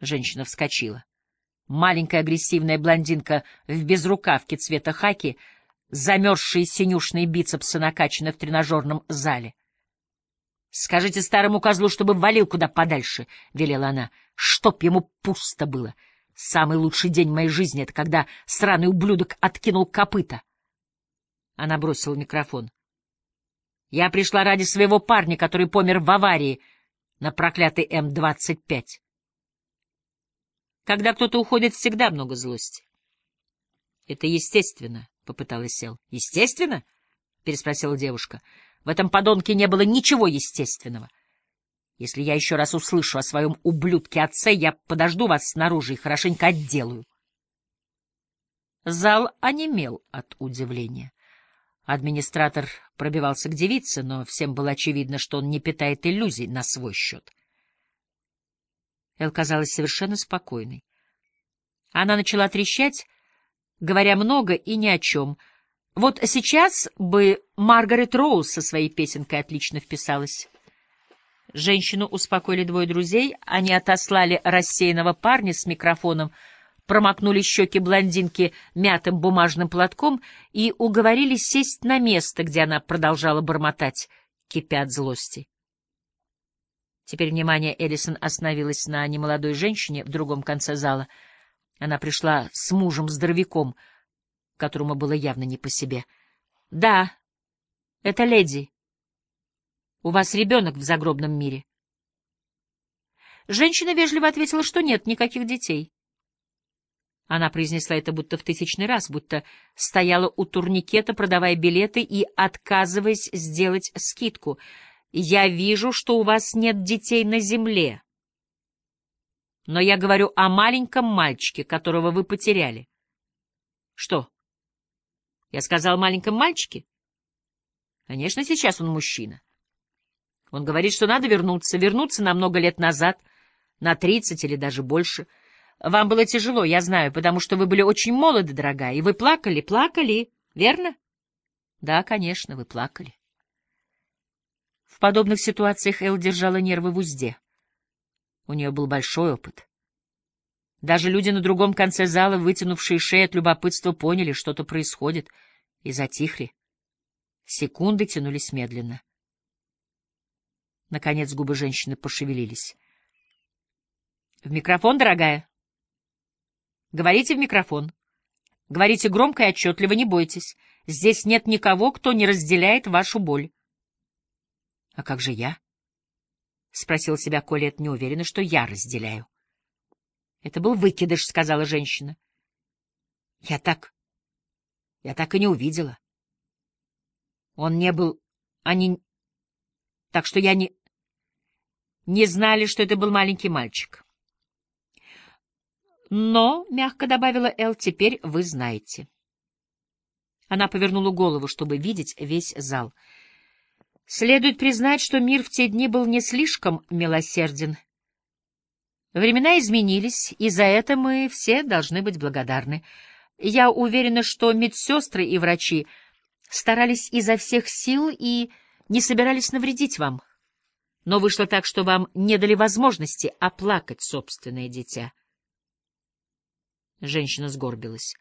Женщина вскочила. Маленькая агрессивная блондинка в безрукавке цвета хаки, замерзшие синюшные бицепсы накачаны в тренажерном зале. — Скажите старому козлу, чтобы валил куда подальше, — велела она, — чтоб ему пусто было. Самый лучший день моей жизни — это когда сраный ублюдок откинул копыта. Она бросила микрофон. — Я пришла ради своего парня, который помер в аварии на проклятый М-25. Когда кто-то уходит, всегда много злости. — Это естественно, — попыталась Сел. — Естественно? — переспросила девушка. — В этом подонке не было ничего естественного. Если я еще раз услышу о своем ублюдке-отце, я подожду вас снаружи и хорошенько отделаю. Зал онемел от удивления. Администратор пробивался к девице, но всем было очевидно, что он не питает иллюзий на свой счет. Эл казалась совершенно спокойной. Она начала трещать, говоря много и ни о чем. Вот сейчас бы Маргарет Роуз со своей песенкой отлично вписалась. Женщину успокоили двое друзей, они отослали рассеянного парня с микрофоном, промокнули щеки блондинки мятым бумажным платком и уговорили сесть на место, где она продолжала бормотать, кипя от злости. Теперь внимание Эллисон остановилось на немолодой женщине в другом конце зала. Она пришла с мужем-здоровяком, которому было явно не по себе. — Да, это леди. У вас ребенок в загробном мире. Женщина вежливо ответила, что нет никаких детей. Она произнесла это будто в тысячный раз, будто стояла у турникета, продавая билеты и отказываясь сделать скидку — я вижу, что у вас нет детей на земле. Но я говорю о маленьком мальчике, которого вы потеряли. Что? Я сказал маленьком мальчике? Конечно, сейчас он мужчина. Он говорит, что надо вернуться, вернуться на много лет назад, на тридцать или даже больше. Вам было тяжело, я знаю, потому что вы были очень молоды, дорогая, и вы плакали, плакали, верно? Да, конечно, вы плакали. В подобных ситуациях Эл держала нервы в узде. У нее был большой опыт. Даже люди на другом конце зала, вытянувшие шеи от любопытства, поняли, что-то происходит, и затихли. Секунды тянулись медленно. Наконец губы женщины пошевелились. — В микрофон, дорогая? — Говорите в микрофон. Говорите громко и отчетливо, не бойтесь. Здесь нет никого, кто не разделяет вашу боль. — А как же я? — спросил себя Колет, не уверена, что я разделяю. — Это был выкидыш, — сказала женщина. — Я так... Я так и не увидела. Он не был... Они... Так что я не... Не знали, что это был маленький мальчик. Но, — мягко добавила Эл, — теперь вы знаете. Она повернула голову, чтобы видеть весь зал — Следует признать, что мир в те дни был не слишком милосерден. Времена изменились, и за это мы все должны быть благодарны. Я уверена, что медсестры и врачи старались изо всех сил и не собирались навредить вам. Но вышло так, что вам не дали возможности оплакать собственное дитя. Женщина сгорбилась.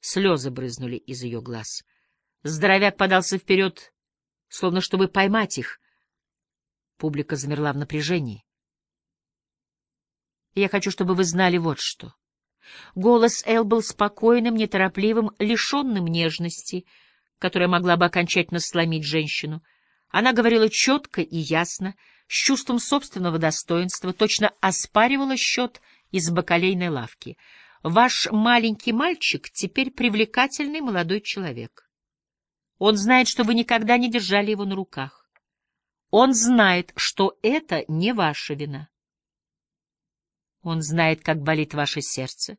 Слезы брызнули из ее глаз. Здоровяк подался вперед, словно чтобы поймать их. Публика замерла в напряжении. Я хочу, чтобы вы знали вот что. Голос Эл был спокойным, неторопливым, лишенным нежности, которая могла бы окончательно сломить женщину. Она говорила четко и ясно, с чувством собственного достоинства, точно оспаривала счет из бакалейной лавки. Ваш маленький мальчик теперь привлекательный молодой человек. Он знает, что вы никогда не держали его на руках. Он знает, что это не ваша вина. Он знает, как болит ваше сердце.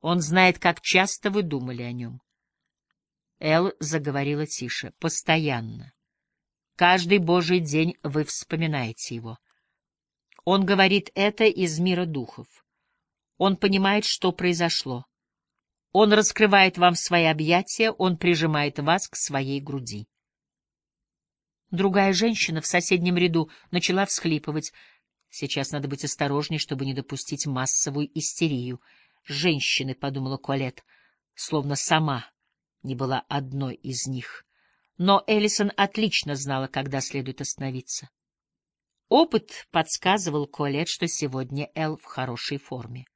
Он знает, как часто вы думали о нем. Эл заговорила тише. Постоянно. Каждый божий день вы вспоминаете его. Он говорит это из мира духов. Он понимает, что произошло. Он раскрывает вам свои объятия, он прижимает вас к своей груди. Другая женщина в соседнем ряду начала всхлипывать. Сейчас надо быть осторожней, чтобы не допустить массовую истерию. Женщины, — подумала Колет, словно сама не была одной из них. Но Эллисон отлично знала, когда следует остановиться. Опыт подсказывал Колет, что сегодня Эл в хорошей форме. —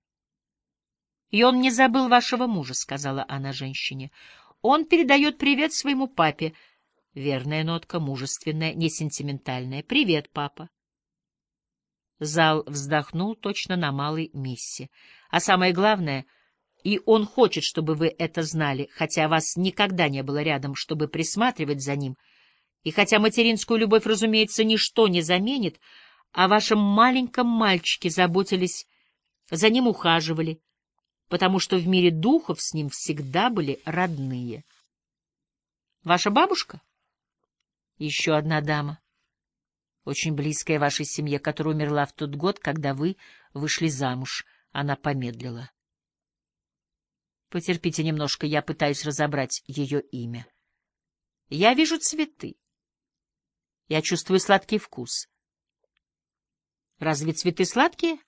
И он не забыл вашего мужа, — сказала она женщине. — Он передает привет своему папе. Верная нотка, мужественная, не сентиментальная. — Привет, папа. Зал вздохнул точно на малой миссе. А самое главное, и он хочет, чтобы вы это знали, хотя вас никогда не было рядом, чтобы присматривать за ним — и хотя материнскую любовь, разумеется, ничто не заменит, о вашем маленьком мальчике заботились, за ним ухаживали, потому что в мире духов с ним всегда были родные. Ваша бабушка? Еще одна дама, очень близкая вашей семье, которая умерла в тот год, когда вы вышли замуж. Она помедлила. Потерпите немножко, я пытаюсь разобрать ее имя. Я вижу цветы. Я чувствую сладкий вкус. Разве цветы сладкие?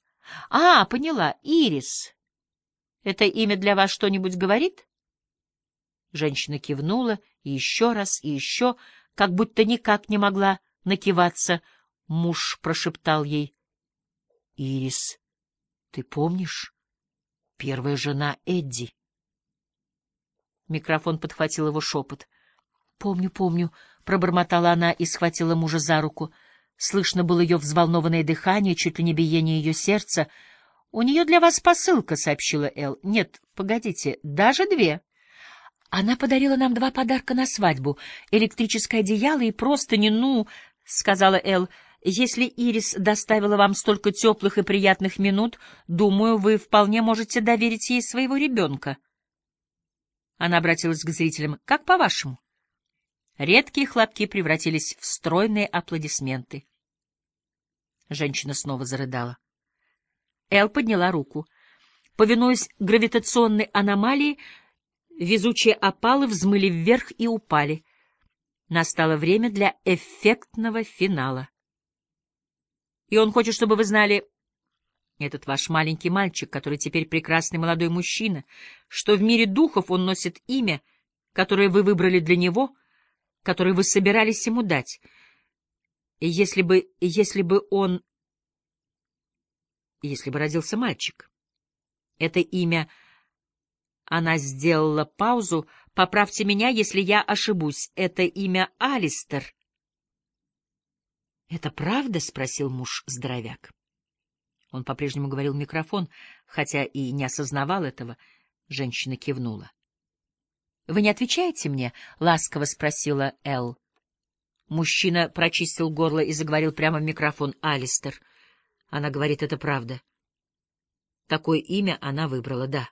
А, поняла, ирис. Это имя для вас что-нибудь говорит? Женщина кивнула и еще раз, и еще, как будто никак не могла накиваться. Муж прошептал ей. — Ирис, ты помнишь? Первая жена Эдди. Микрофон подхватил его шепот. — Помню, помню, пробормотала она и схватила мужа за руку. Слышно было ее взволнованное дыхание, чуть ли не биение ее сердца. — У нее для вас посылка, — сообщила Эл. — Нет, погодите, даже две. Она подарила нам два подарка на свадьбу — электрическое одеяло и простыни, ну, — сказала Эл. — Если Ирис доставила вам столько теплых и приятных минут, думаю, вы вполне можете доверить ей своего ребенка. Она обратилась к зрителям. — Как по-вашему? — Редкие хлопки превратились в стройные аплодисменты. Женщина снова зарыдала. Эл подняла руку. Повинуясь гравитационной аномалии, везучие опалы взмыли вверх и упали. Настало время для эффектного финала. И он хочет, чтобы вы знали, этот ваш маленький мальчик, который теперь прекрасный молодой мужчина, что в мире духов он носит имя, которое вы выбрали для него — который вы собирались ему дать. Если бы, если бы он... Если бы родился мальчик. Это имя... Она сделала паузу. «Поправьте меня, если я ошибусь. Это имя Алистер». «Это правда?» — спросил муж-здоровяк. Он по-прежнему говорил в микрофон, хотя и не осознавал этого. Женщина кивнула. Вы не отвечаете мне? — ласково спросила Эл. Мужчина прочистил горло и заговорил прямо в микрофон. Алистер. Она говорит, это правда. Такое имя она выбрала, да.